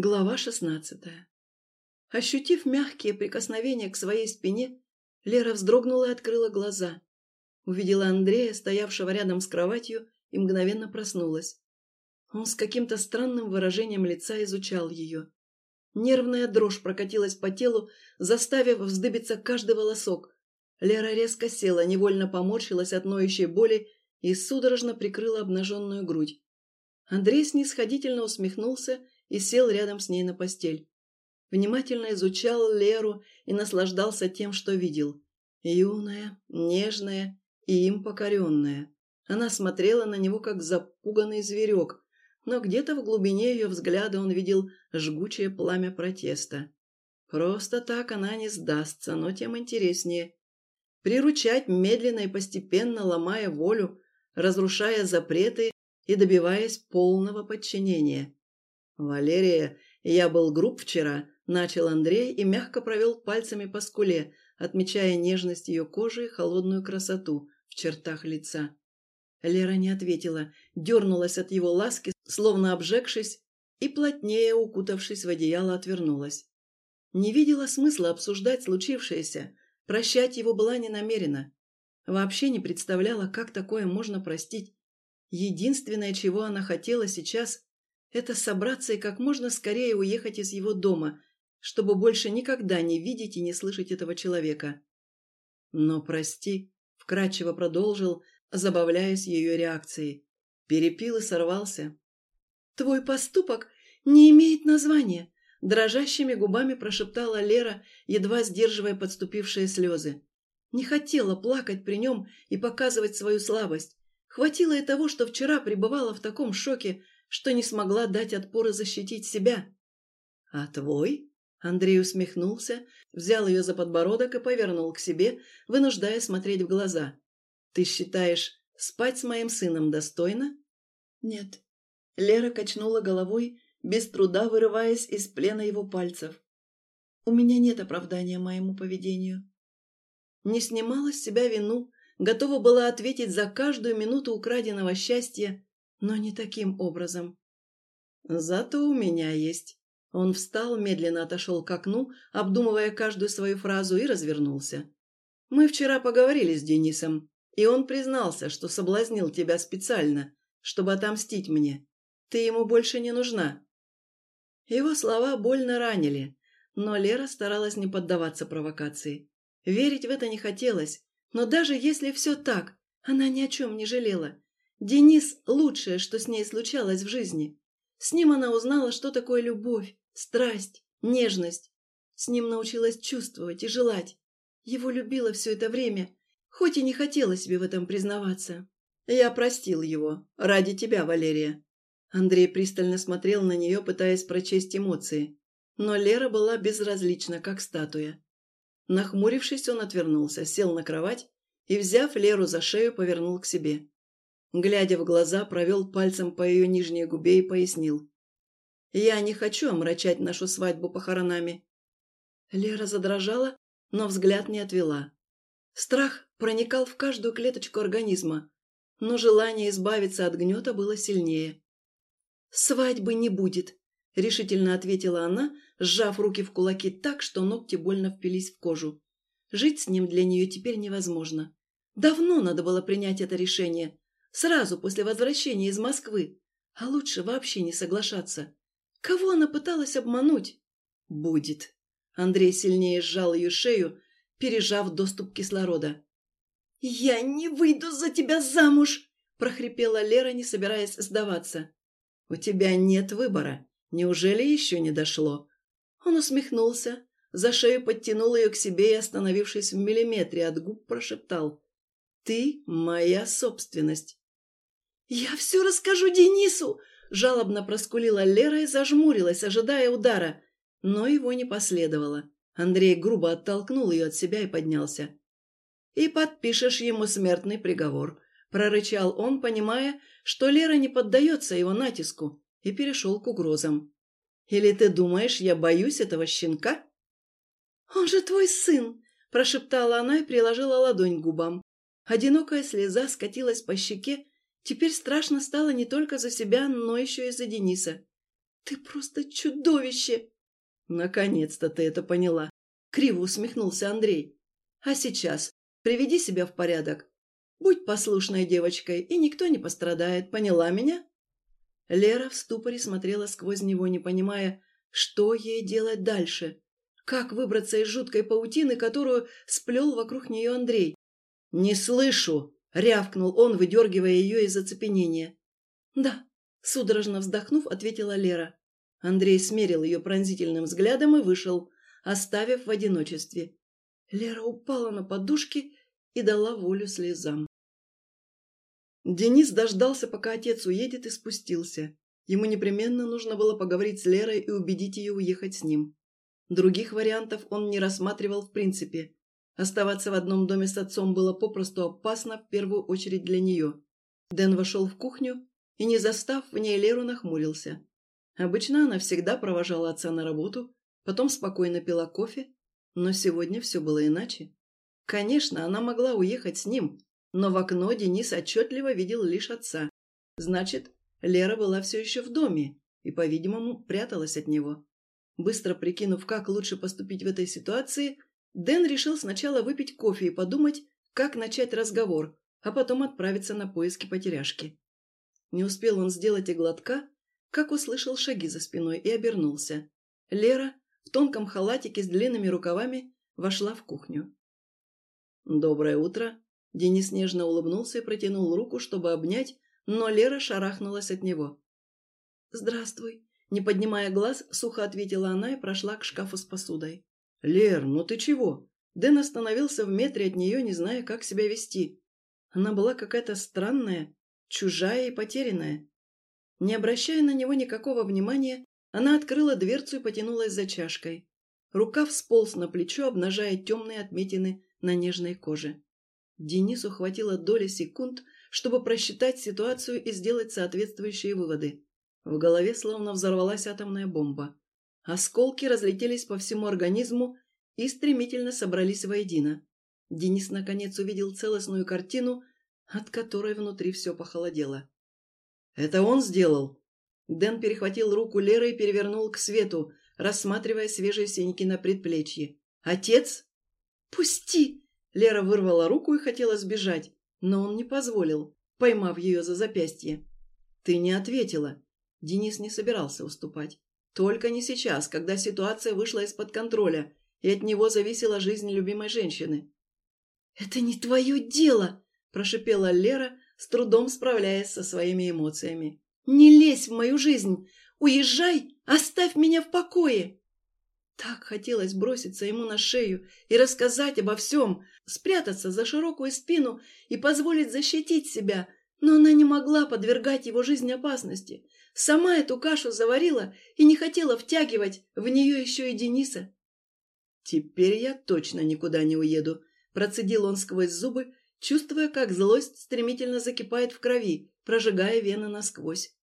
Глава шестнадцатая. Ощутив мягкие прикосновения к своей спине, Лера вздрогнула и открыла глаза. Увидела Андрея, стоявшего рядом с кроватью, и мгновенно проснулась. Он с каким-то странным выражением лица изучал ее. Нервная дрожь прокатилась по телу, заставив вздыбиться каждый волосок. Лера резко села, невольно поморщилась от ноющей боли и судорожно прикрыла обнаженную грудь. Андрей снисходительно усмехнулся и сел рядом с ней на постель. Внимательно изучал Леру и наслаждался тем, что видел. Юная, нежная и им покоренная. Она смотрела на него, как запуганный зверек, но где-то в глубине ее взгляда он видел жгучее пламя протеста. Просто так она не сдастся, но тем интереснее. Приручать медленно и постепенно, ломая волю, разрушая запреты и добиваясь полного подчинения. «Валерия, я был груб вчера», – начал Андрей и мягко провел пальцами по скуле, отмечая нежность ее кожи и холодную красоту в чертах лица. Лера не ответила, дернулась от его ласки, словно обжегшись, и, плотнее укутавшись в одеяло, отвернулась. Не видела смысла обсуждать случившееся, прощать его была не намерена. Вообще не представляла, как такое можно простить. Единственное, чего она хотела сейчас, это собраться и как можно скорее уехать из его дома, чтобы больше никогда не видеть и не слышать этого человека. Но прости, вкрадчиво продолжил, забавляясь ее реакцией. Перепил и сорвался. Твой поступок не имеет названия, дрожащими губами прошептала Лера, едва сдерживая подступившие слезы. Не хотела плакать при нем и показывать свою слабость. Хватило и того, что вчера пребывала в таком шоке, что не смогла дать отпор и защитить себя. «А твой?» Андрей усмехнулся, взял ее за подбородок и повернул к себе, вынуждая смотреть в глаза. «Ты считаешь, спать с моим сыном достойно?» «Нет». Лера качнула головой, без труда вырываясь из плена его пальцев. «У меня нет оправдания моему поведению». Не снимала с себя вину, готова была ответить за каждую минуту украденного счастья, но не таким образом. Зато у меня есть. Он встал, медленно отошел к окну, обдумывая каждую свою фразу, и развернулся. Мы вчера поговорили с Денисом, и он признался, что соблазнил тебя специально, чтобы отомстить мне. Ты ему больше не нужна. Его слова больно ранили, но Лера старалась не поддаваться провокации. Верить в это не хотелось, но даже если все так, она ни о чем не жалела. Денис – лучшее, что с ней случалось в жизни. С ним она узнала, что такое любовь, страсть, нежность. С ним научилась чувствовать и желать. Его любила все это время, хоть и не хотела себе в этом признаваться. «Я простил его. Ради тебя, Валерия». Андрей пристально смотрел на нее, пытаясь прочесть эмоции. Но Лера была безразлична, как статуя. Нахмурившись, он отвернулся, сел на кровать и, взяв Леру за шею, повернул к себе. Глядя в глаза, провел пальцем по ее нижней губе и пояснил. «Я не хочу омрачать нашу свадьбу похоронами». Лера задрожала, но взгляд не отвела. Страх проникал в каждую клеточку организма, но желание избавиться от гнета было сильнее. «Свадьбы не будет», — решительно ответила она, сжав руки в кулаки так, что ногти больно впились в кожу. Жить с ним для нее теперь невозможно. Давно надо было принять это решение, Сразу после возвращения из Москвы. А лучше вообще не соглашаться. Кого она пыталась обмануть? Будет. Андрей сильнее сжал ее шею, пережав доступ кислорода. «Я не выйду за тебя замуж!» – прохрипела Лера, не собираясь сдаваться. «У тебя нет выбора. Неужели еще не дошло?» Он усмехнулся, за шею подтянул ее к себе и, остановившись в миллиметре от губ, прошептал. «Ты моя собственность. «Я все расскажу Денису!» – жалобно проскулила Лера и зажмурилась, ожидая удара. Но его не последовало. Андрей грубо оттолкнул ее от себя и поднялся. «И подпишешь ему смертный приговор», – прорычал он, понимая, что Лера не поддается его натиску, и перешел к угрозам. «Или ты думаешь, я боюсь этого щенка?» «Он же твой сын!» – прошептала она и приложила ладонь к губам. Одинокая слеза скатилась по щеке Теперь страшно стало не только за себя, но еще и за Дениса. «Ты просто чудовище!» «Наконец-то ты это поняла!» — криво усмехнулся Андрей. «А сейчас приведи себя в порядок. Будь послушной девочкой, и никто не пострадает. Поняла меня?» Лера в ступоре смотрела сквозь него, не понимая, что ей делать дальше. Как выбраться из жуткой паутины, которую сплел вокруг нее Андрей? «Не слышу!» — рявкнул он, выдергивая ее из оцепенения. «Да», — судорожно вздохнув, ответила Лера. Андрей смерил ее пронзительным взглядом и вышел, оставив в одиночестве. Лера упала на подушки и дала волю слезам. Денис дождался, пока отец уедет, и спустился. Ему непременно нужно было поговорить с Лерой и убедить ее уехать с ним. Других вариантов он не рассматривал в принципе. Оставаться в одном доме с отцом было попросту опасно, в первую очередь для нее. Дэн вошел в кухню и, не застав в ней Леру, нахмурился. Обычно она всегда провожала отца на работу, потом спокойно пила кофе, но сегодня все было иначе. Конечно, она могла уехать с ним, но в окно Денис отчетливо видел лишь отца. Значит, Лера была все еще в доме и, по-видимому, пряталась от него. Быстро прикинув, как лучше поступить в этой ситуации, Дэн решил сначала выпить кофе и подумать, как начать разговор, а потом отправиться на поиски потеряшки. Не успел он сделать и глотка, как услышал шаги за спиной и обернулся. Лера в тонком халатике с длинными рукавами вошла в кухню. «Доброе утро!» Денис нежно улыбнулся и протянул руку, чтобы обнять, но Лера шарахнулась от него. «Здравствуй!» Не поднимая глаз, сухо ответила она и прошла к шкафу с посудой. «Лер, ну ты чего?» Дэн остановился в метре от нее, не зная, как себя вести. Она была какая-то странная, чужая и потерянная. Не обращая на него никакого внимания, она открыла дверцу и потянулась за чашкой. Рука всполз на плечо, обнажая темные отметины на нежной коже. Денису хватило доли секунд, чтобы просчитать ситуацию и сделать соответствующие выводы. В голове словно взорвалась атомная бомба. Осколки разлетелись по всему организму и стремительно собрались воедино. Денис наконец увидел целостную картину, от которой внутри все похолодело. «Это он сделал?» Дэн перехватил руку Леры и перевернул к свету, рассматривая свежие синяки на предплечье. «Отец?» «Пусти!» Лера вырвала руку и хотела сбежать, но он не позволил, поймав ее за запястье. «Ты не ответила». Денис не собирался уступать. Только не сейчас, когда ситуация вышла из-под контроля, и от него зависела жизнь любимой женщины. «Это не твое дело!» – прошипела Лера, с трудом справляясь со своими эмоциями. «Не лезь в мою жизнь! Уезжай! Оставь меня в покое!» Так хотелось броситься ему на шею и рассказать обо всем, спрятаться за широкую спину и позволить защитить себя, но она не могла подвергать его жизни опасности. Сама эту кашу заварила и не хотела втягивать в нее еще и Дениса. «Теперь я точно никуда не уеду», – процедил он сквозь зубы, чувствуя, как злость стремительно закипает в крови, прожигая вены насквозь.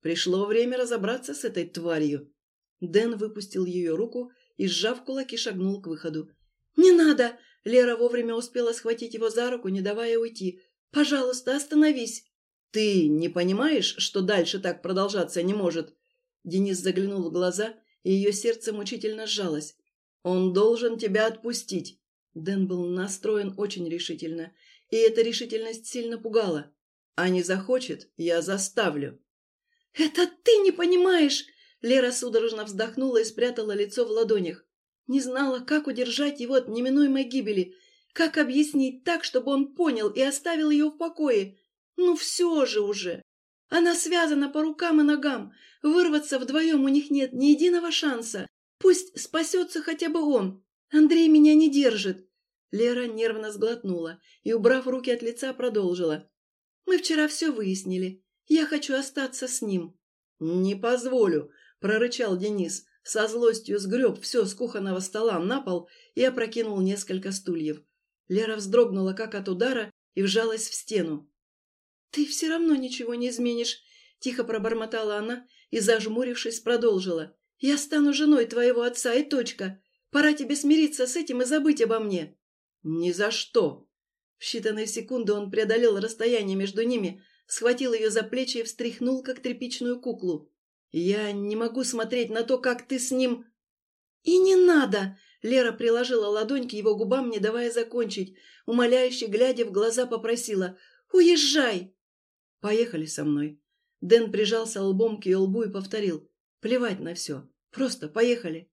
Пришло время разобраться с этой тварью. Дэн выпустил ее руку и, сжав кулаки, шагнул к выходу. «Не надо!» Лера вовремя успела схватить его за руку, не давая уйти. «Пожалуйста, остановись!» «Ты не понимаешь, что дальше так продолжаться не может?» Денис заглянул в глаза, и ее сердце мучительно сжалось. «Он должен тебя отпустить!» Дэн был настроен очень решительно, и эта решительность сильно пугала. «А не захочет, я заставлю!» «Это ты не понимаешь!» Лера судорожно вздохнула и спрятала лицо в ладонях. Не знала, как удержать его от неминуемой гибели, как объяснить так, чтобы он понял и оставил ее в покое. Ну все же уже! Она связана по рукам и ногам. Вырваться вдвоем у них нет ни единого шанса. Пусть спасется хотя бы он. Андрей меня не держит. Лера нервно сглотнула и, убрав руки от лица, продолжила. «Мы вчера все выяснили. Я хочу остаться с ним». «Не позволю прорычал Денис, со злостью сгреб все с кухонного стола на пол и опрокинул несколько стульев. Лера вздрогнула как от удара и вжалась в стену. «Ты все равно ничего не изменишь», – тихо пробормотала она и, зажмурившись, продолжила. «Я стану женой твоего отца и точка. Пора тебе смириться с этим и забыть обо мне». «Ни за что!» В считанные секунды он преодолел расстояние между ними, схватил ее за плечи и встряхнул, как тряпичную куклу. Я не могу смотреть на то, как ты с ним...» «И не надо!» Лера приложила ладонь к его губам, не давая закончить. Умоляюще, глядя в глаза, попросила «Уезжай!» «Поехали со мной». Дэн прижался лбом к ее лбу и повторил «Плевать на все. Просто поехали».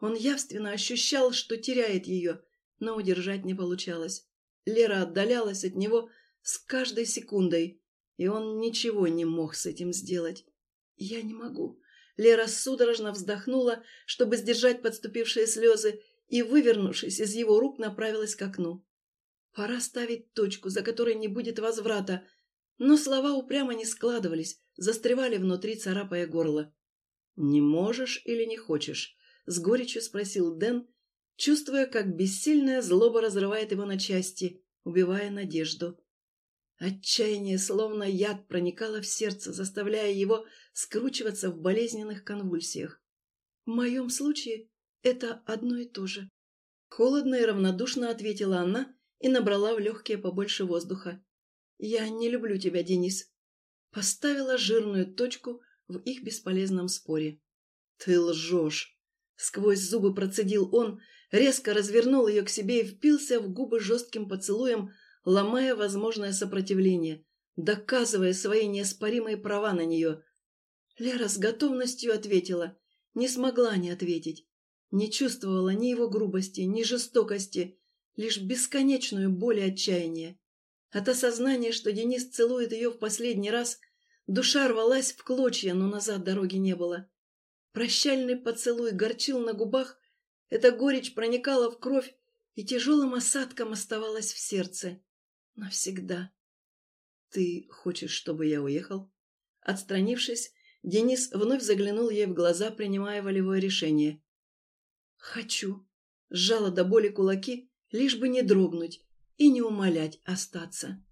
Он явственно ощущал, что теряет ее, но удержать не получалось. Лера отдалялась от него с каждой секундой, и он ничего не мог с этим сделать. «Я не могу». Лера судорожно вздохнула, чтобы сдержать подступившие слезы, и, вывернувшись из его рук, направилась к окну. Пора ставить точку, за которой не будет возврата, но слова упрямо не складывались, застревали внутри, царапая горло. «Не можешь или не хочешь?» — с горечью спросил Дэн, чувствуя, как бессильная злоба разрывает его на части, убивая надежду. Отчаяние, словно яд, проникало в сердце, заставляя его скручиваться в болезненных конвульсиях. В моем случае это одно и то же. Холодно и равнодушно ответила она и набрала в легкие побольше воздуха. «Я не люблю тебя, Денис». Поставила жирную точку в их бесполезном споре. «Ты лжешь!» Сквозь зубы процедил он, резко развернул ее к себе и впился в губы жестким поцелуем, ломая возможное сопротивление, доказывая свои неоспоримые права на нее. Лера с готовностью ответила, не смогла не ответить. Не чувствовала ни его грубости, ни жестокости, лишь бесконечную боль и отчаяние. От осознания, что Денис целует ее в последний раз, душа рвалась в клочья, но назад дороги не было. Прощальный поцелуй горчил на губах, эта горечь проникала в кровь и тяжелым осадком оставалась в сердце. Навсегда. «Ты хочешь, чтобы я уехал?» Отстранившись, Денис вновь заглянул ей в глаза, принимая волевое решение. «Хочу», — сжала до боли кулаки, лишь бы не дрогнуть и не умолять остаться.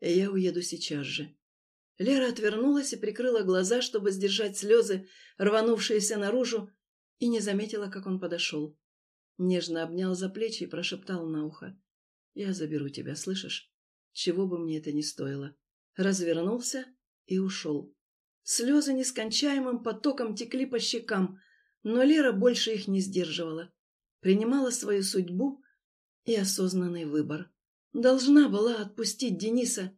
«Я уеду сейчас же». Лера отвернулась и прикрыла глаза, чтобы сдержать слезы, рванувшиеся наружу, и не заметила, как он подошел. Нежно обнял за плечи и прошептал на ухо. «Я заберу тебя, слышишь? Чего бы мне это ни стоило». Развернулся и ушел. Слезы нескончаемым потоком текли по щекам, но Лера больше их не сдерживала. Принимала свою судьбу и осознанный выбор. Должна была отпустить Дениса,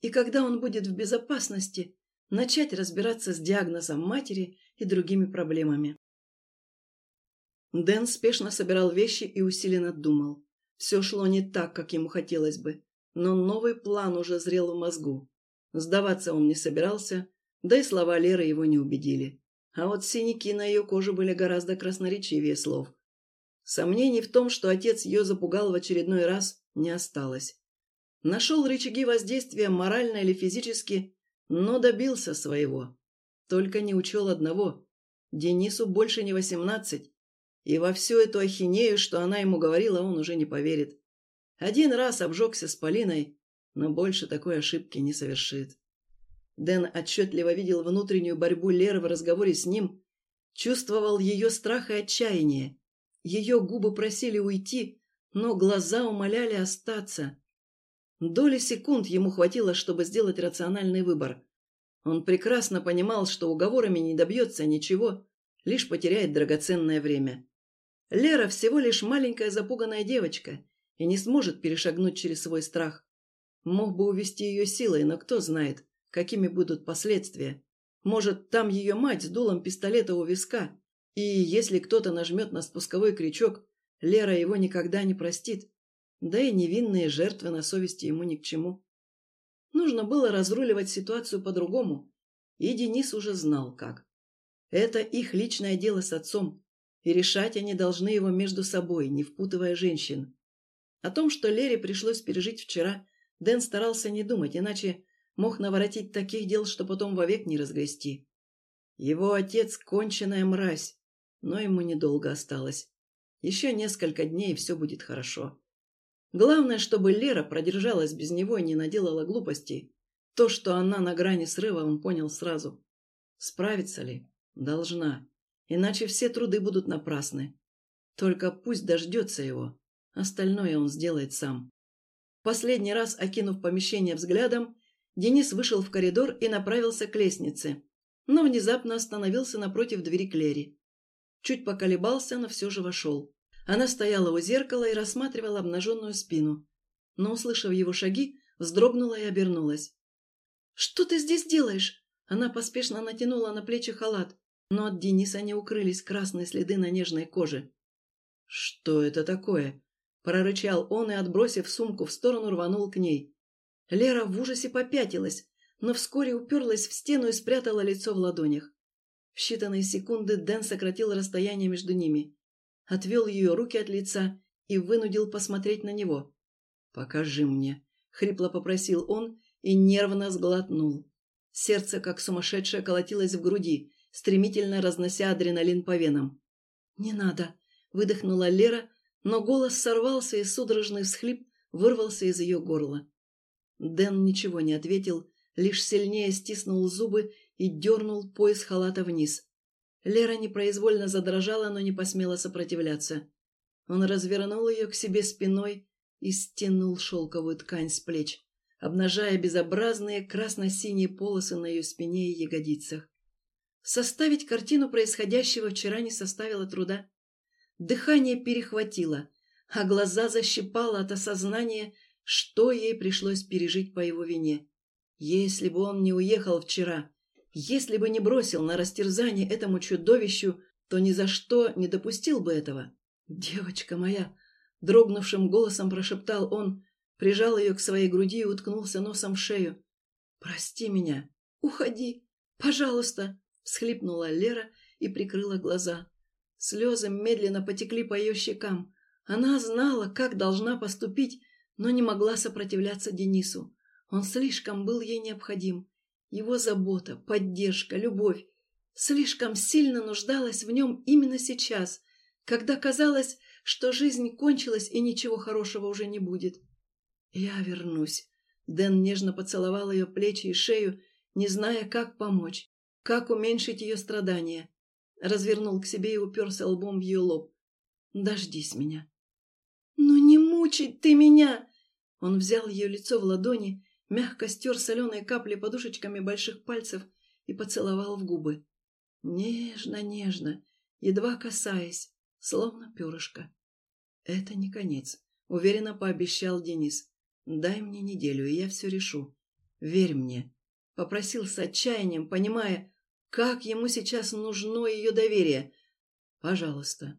и когда он будет в безопасности, начать разбираться с диагнозом матери и другими проблемами. Дэн спешно собирал вещи и усиленно думал. Все шло не так, как ему хотелось бы, но новый план уже зрел в мозгу. Сдаваться он не собирался, да и слова Леры его не убедили. А вот синяки на ее коже были гораздо красноречивее слов. Сомнений в том, что отец ее запугал в очередной раз, не осталось. Нашел рычаги воздействия морально или физически, но добился своего. Только не учел одного. Денису больше не восемнадцать, и во всю эту ахинею, что она ему говорила, он уже не поверит. Один раз обжегся с Полиной, но больше такой ошибки не совершит. Дэн отчетливо видел внутреннюю борьбу Леры в разговоре с ним, чувствовал ее страх и отчаяние. Ее губы просили уйти, но глаза умоляли остаться. Доли секунд ему хватило, чтобы сделать рациональный выбор. Он прекрасно понимал, что уговорами не добьется ничего, лишь потеряет драгоценное время. Лера всего лишь маленькая запуганная девочка и не сможет перешагнуть через свой страх. Мог бы увести ее силой, но кто знает, какими будут последствия. Может, там ее мать с дулом пистолета у виска, и если кто-то нажмет на спусковой крючок, Лера его никогда не простит. Да и невинные жертвы на совести ему ни к чему. Нужно было разруливать ситуацию по-другому, и Денис уже знал, как. Это их личное дело с отцом, и решать они должны его между собой, не впутывая женщин. О том, что Лере пришлось пережить вчера, Дэн старался не думать, иначе мог наворотить таких дел, что потом вовек не разгрести. Его отец — конченая мразь, но ему недолго осталось. Еще несколько дней, и все будет хорошо. Главное, чтобы Лера продержалась без него и не наделала глупостей. То, что она на грани срыва, он понял сразу. Справится ли? Должна. Иначе все труды будут напрасны. Только пусть дождется его. Остальное он сделает сам. Последний раз, окинув помещение взглядом, Денис вышел в коридор и направился к лестнице. но внезапно остановился напротив двери Клери. Чуть поколебался, но все же вошел. Она стояла у зеркала и рассматривала обнаженную спину, но, услышав его шаги, вздрогнула и обернулась. «Что ты здесь делаешь?» Она поспешно натянула на плечи халат, но от Дениса не укрылись красные следы на нежной коже. «Что это такое?» – прорычал он и, отбросив сумку в сторону, рванул к ней. Лера в ужасе попятилась, но вскоре уперлась в стену и спрятала лицо в ладонях. В считанные секунды Дэн сократил расстояние между ними, отвел ее руки от лица и вынудил посмотреть на него. «Покажи мне», — хрипло попросил он и нервно сглотнул. Сердце, как сумасшедшее, колотилось в груди, стремительно разнося адреналин по венам. «Не надо», — выдохнула Лера, но голос сорвался, и судорожный всхлип вырвался из ее горла. Дэн ничего не ответил, лишь сильнее стиснул зубы и дернул пояс халата вниз. Лера непроизвольно задрожала, но не посмела сопротивляться. Он развернул ее к себе спиной и стянул шелковую ткань с плеч, обнажая безобразные красно-синие полосы на ее спине и ягодицах. Составить картину происходящего вчера не составило труда. Дыхание перехватило, а глаза защипало от осознания, что ей пришлось пережить по его вине. Если бы он не уехал вчера, если бы не бросил на растерзание этому чудовищу, то ни за что не допустил бы этого. «Девочка моя!» — дрогнувшим голосом прошептал он, прижал ее к своей груди и уткнулся носом в шею. «Прости меня! Уходи! Пожалуйста!» — всхлипнула Лера и прикрыла глаза. Слезы медленно потекли по ее щекам. Она знала, как должна поступить, но не могла сопротивляться Денису. Он слишком был ей необходим. Его забота, поддержка, любовь слишком сильно нуждалась в нем именно сейчас, когда казалось, что жизнь кончилась и ничего хорошего уже не будет. «Я вернусь». Дэн нежно поцеловал ее плечи и шею, не зная, как помочь, как уменьшить ее страдания. Развернул к себе и уперся лбом в ее лоб. «Дождись меня». «Ну не мучить ты меня!» Он взял ее лицо в ладони, мягко стер соленые капли подушечками больших пальцев и поцеловал в губы. Нежно-нежно, едва касаясь, словно перышко. «Это не конец», — уверенно пообещал Денис. «Дай мне неделю, и я все решу. Верь мне», — попросил с отчаянием, понимая, как ему сейчас нужно ее доверие. «Пожалуйста,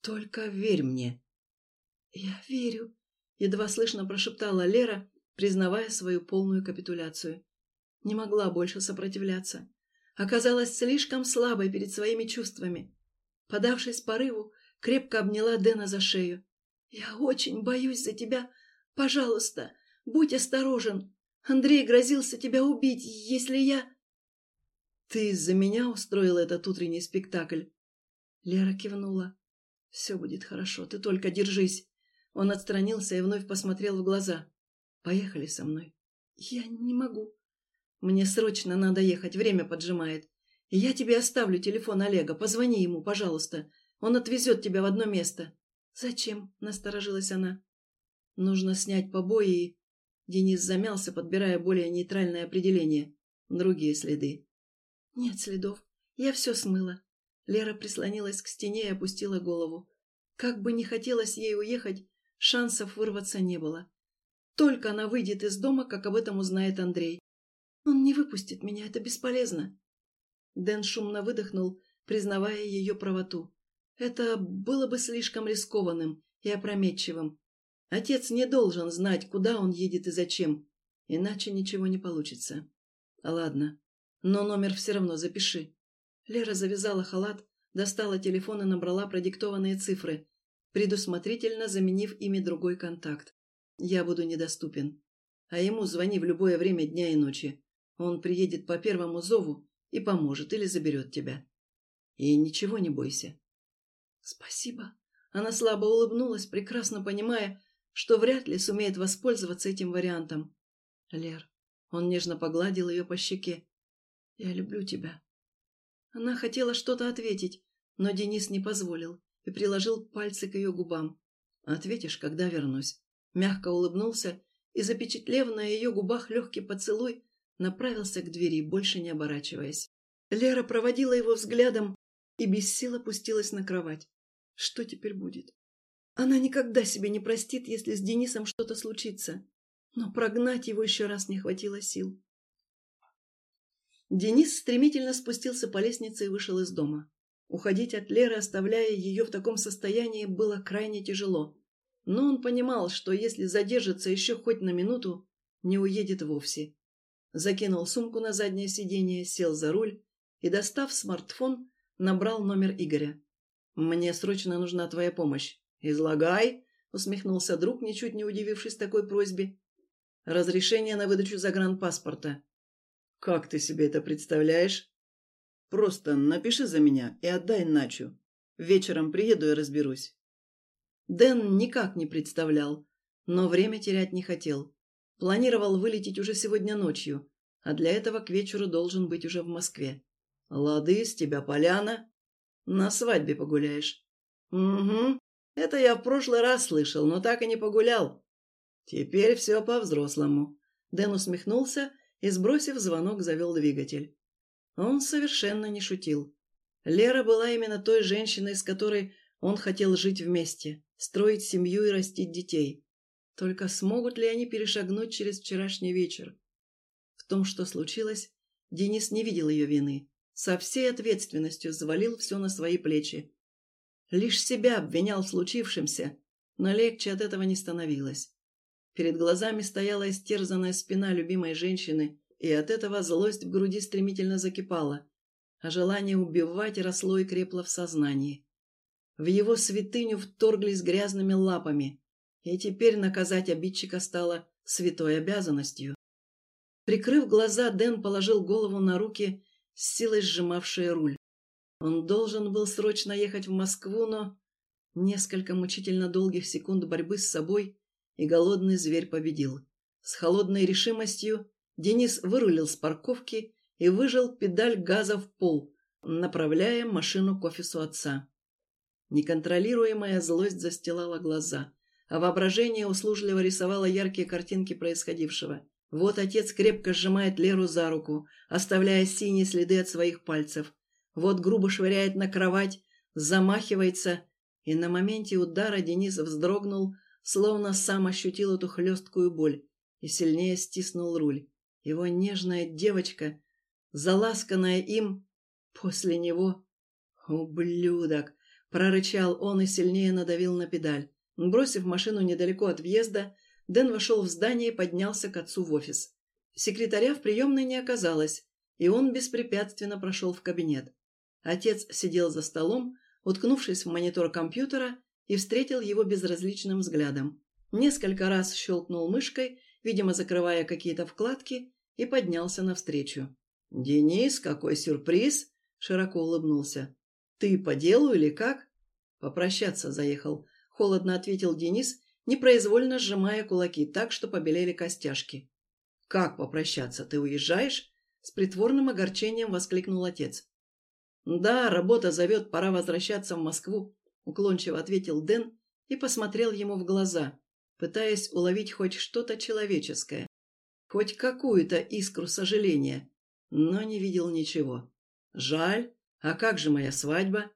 только верь мне». «Я верю», — едва слышно прошептала Лера, признавая свою полную капитуляцию. Не могла больше сопротивляться. Оказалась слишком слабой перед своими чувствами. Подавшись порыву, крепко обняла Дэна за шею. «Я очень боюсь за тебя. Пожалуйста, будь осторожен. Андрей грозился тебя убить, если я...» «Ты из-за меня устроила этот утренний спектакль?» Лера кивнула. «Все будет хорошо, ты только держись». Он отстранился и вновь посмотрел в глаза. «Поехали со мной». «Я не могу». «Мне срочно надо ехать, время поджимает. Я тебе оставлю телефон Олега, позвони ему, пожалуйста. Он отвезет тебя в одно место». «Зачем?» – насторожилась она. «Нужно снять побои и...» Денис замялся, подбирая более нейтральное определение. Другие следы. «Нет следов. Я все смыла». Лера прислонилась к стене и опустила голову. Как бы не хотелось ей уехать, Шансов вырваться не было. Только она выйдет из дома, как об этом узнает Андрей. Он не выпустит меня, это бесполезно. Дэн шумно выдохнул, признавая ее правоту. Это было бы слишком рискованным и опрометчивым. Отец не должен знать, куда он едет и зачем, иначе ничего не получится. Ладно, но номер все равно запиши. Лера завязала халат, достала телефон и набрала продиктованные цифры предусмотрительно заменив ими другой контакт. Я буду недоступен. А ему звони в любое время дня и ночи. Он приедет по первому зову и поможет или заберет тебя. И ничего не бойся. Спасибо. Она слабо улыбнулась, прекрасно понимая, что вряд ли сумеет воспользоваться этим вариантом. Лер, он нежно погладил ее по щеке. Я люблю тебя. Она хотела что-то ответить, но Денис не позволил и приложил пальцы к ее губам. «Ответишь, когда вернусь». Мягко улыбнулся и, запечатлев на ее губах легкий поцелуй, направился к двери, больше не оборачиваясь. Лера проводила его взглядом и без сил опустилась на кровать. Что теперь будет? Она никогда себе не простит, если с Денисом что-то случится. Но прогнать его еще раз не хватило сил. Денис стремительно спустился по лестнице и вышел из дома. Уходить от Леры, оставляя ее в таком состоянии, было крайне тяжело. Но он понимал, что если задержится еще хоть на минуту, не уедет вовсе. Закинул сумку на заднее сиденье, сел за руль и, достав смартфон, набрал номер Игоря. «Мне срочно нужна твоя помощь». «Излагай», — усмехнулся друг, ничуть не удивившись такой просьбе. «Разрешение на выдачу загранпаспорта». «Как ты себе это представляешь?» «Просто напиши за меня и отдай Начу. Вечером приеду и разберусь». Дэн никак не представлял, но время терять не хотел. Планировал вылететь уже сегодня ночью, а для этого к вечеру должен быть уже в Москве. «Лады, с тебя поляна. На свадьбе погуляешь». «Угу. Это я в прошлый раз слышал, но так и не погулял. Теперь все по-взрослому». Дэн усмехнулся и, сбросив звонок, завел двигатель. Он совершенно не шутил. Лера была именно той женщиной, с которой он хотел жить вместе, строить семью и растить детей. Только смогут ли они перешагнуть через вчерашний вечер? В том, что случилось, Денис не видел ее вины со всей ответственностью завалил все на свои плечи. Лишь себя обвинял в случившемся, но легче от этого не становилось. Перед глазами стояла истерзанная спина любимой женщины, и от этого злость в груди стремительно закипала, а желание убивать росло и крепло в сознании. В его святыню вторглись грязными лапами, и теперь наказать обидчика стало святой обязанностью. Прикрыв глаза, Дэн положил голову на руки с силой сжимавшие руль. Он должен был срочно ехать в Москву, но... Несколько мучительно долгих секунд борьбы с собой, и голодный зверь победил. С холодной решимостью Денис вырулил с парковки и выжал педаль газа в пол, направляя машину к офису отца. Неконтролируемая злость застилала глаза, а воображение услужливо рисовало яркие картинки происходившего. Вот отец крепко сжимает Леру за руку, оставляя синие следы от своих пальцев. Вот грубо швыряет на кровать, замахивается, и на моменте удара Денис вздрогнул, словно сам ощутил эту хлесткую боль, и сильнее стиснул руль. Его нежная девочка, заласканная им, после него... «Ублюдок!» — прорычал он и сильнее надавил на педаль. Бросив машину недалеко от въезда, Дэн вошел в здание и поднялся к отцу в офис. Секретаря в приемной не оказалось, и он беспрепятственно прошел в кабинет. Отец сидел за столом, уткнувшись в монитор компьютера, и встретил его безразличным взглядом. Несколько раз щелкнул мышкой, видимо, закрывая какие-то вкладки, и поднялся навстречу. «Денис, какой сюрприз!» – широко улыбнулся. «Ты по делу или как?» «Попрощаться заехал», – холодно ответил Денис непроизвольно сжимая кулаки так, что побелели костяшки. «Как попрощаться? Ты уезжаешь?» С притворным огорчением воскликнул отец. «Да, работа зовет, пора возвращаться в Москву», уклончиво ответил Дэн и посмотрел ему в глаза, пытаясь уловить хоть что-то человеческое, хоть какую-то искру сожаления, но не видел ничего. «Жаль, а как же моя свадьба?»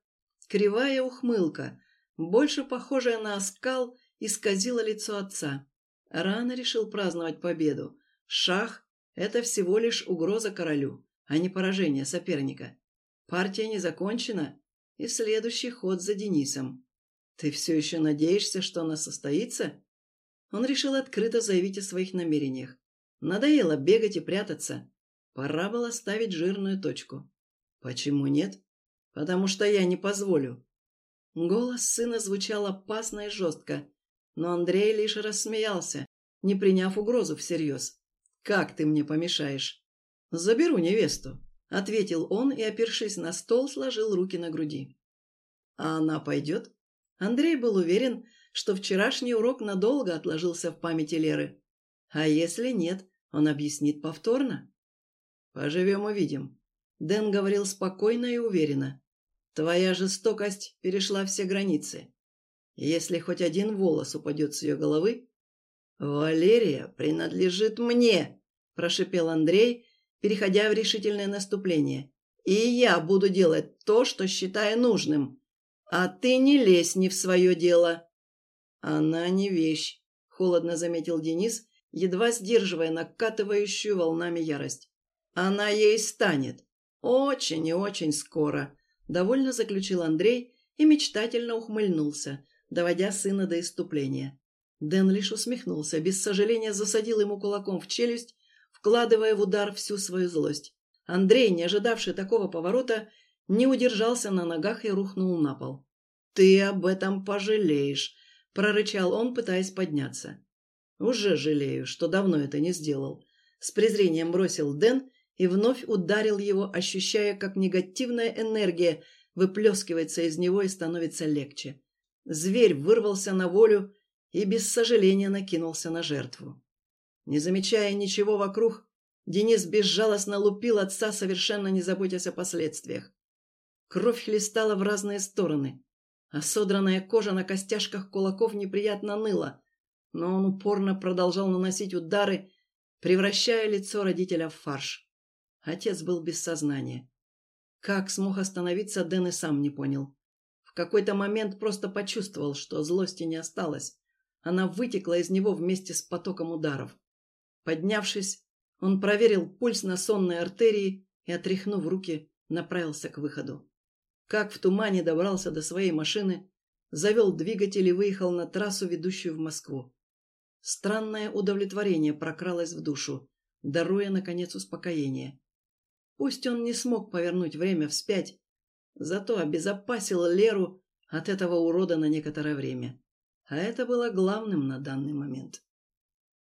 Кривая ухмылка, больше похожая на оскал исказило лицо отца. Рано решил праздновать победу. Шах – это всего лишь угроза королю, а не поражение соперника. Партия не закончена, и следующий ход за Денисом. Ты все еще надеешься, что она состоится? Он решил открыто заявить о своих намерениях. Надоело бегать и прятаться. Пора было ставить жирную точку. Почему нет? Потому что я не позволю. Голос сына звучал опасно и жестко, но Андрей лишь рассмеялся, не приняв угрозу всерьез. «Как ты мне помешаешь?» «Заберу невесту», — ответил он и, опершись на стол, сложил руки на груди. «А она пойдет?» Андрей был уверен, что вчерашний урок надолго отложился в памяти Леры. А если нет, он объяснит повторно. «Поживем-увидим», — Дэн говорил спокойно и уверенно. «Твоя жестокость перешла все границы. Если хоть один волос упадет с ее головы... «Валерия принадлежит мне!» – прошипел Андрей, переходя в решительное наступление. И я буду делать то, что считаю нужным. А ты не лезь не в свое дело». «Она не вещь», — холодно заметил Денис, едва сдерживая накатывающую волнами ярость. «Она ей станет. Очень и очень скоро», — довольно заключил Андрей и мечтательно ухмыльнулся, доводя сына до иступления. Дэн лишь усмехнулся, без сожаления засадил ему кулаком в челюсть, вкладывая в удар всю свою злость. Андрей, не ожидавший такого поворота, не удержался на ногах и рухнул на пол. «Ты об этом пожалеешь», — прорычал он, пытаясь подняться. «Уже жалею, что давно это не сделал». С презрением бросил Дэн и вновь ударил его, ощущая, как негативная энергия выплескивается из него и становится легче. Зверь вырвался на волю и без сожаления накинулся на жертву. Не замечая ничего вокруг, Денис безжалостно лупил отца, совершенно не заботясь о последствиях. Кровь хлестала в разные стороны, а содранная кожа на костяшках кулаков неприятно ныла, но он упорно продолжал наносить удары, превращая лицо родителя в фарш. Отец был без сознания. Как смог остановиться, Дэн и сам не понял. В какой-то момент просто почувствовал, что злости не осталось. Она вытекла из него вместе с потоком ударов. Поднявшись, он проверил пульс на сонной артерии и, отряхнув руки, направился к выходу. Как в тумане добрался до своей машины, завел двигатель и выехал на трассу, ведущую в Москву. Странное удовлетворение прокралось в душу, даруя, наконец, успокоение. Пусть он не смог повернуть время вспять, зато обезопасил Леру от этого урода на некоторое время. А это было главным на данный момент.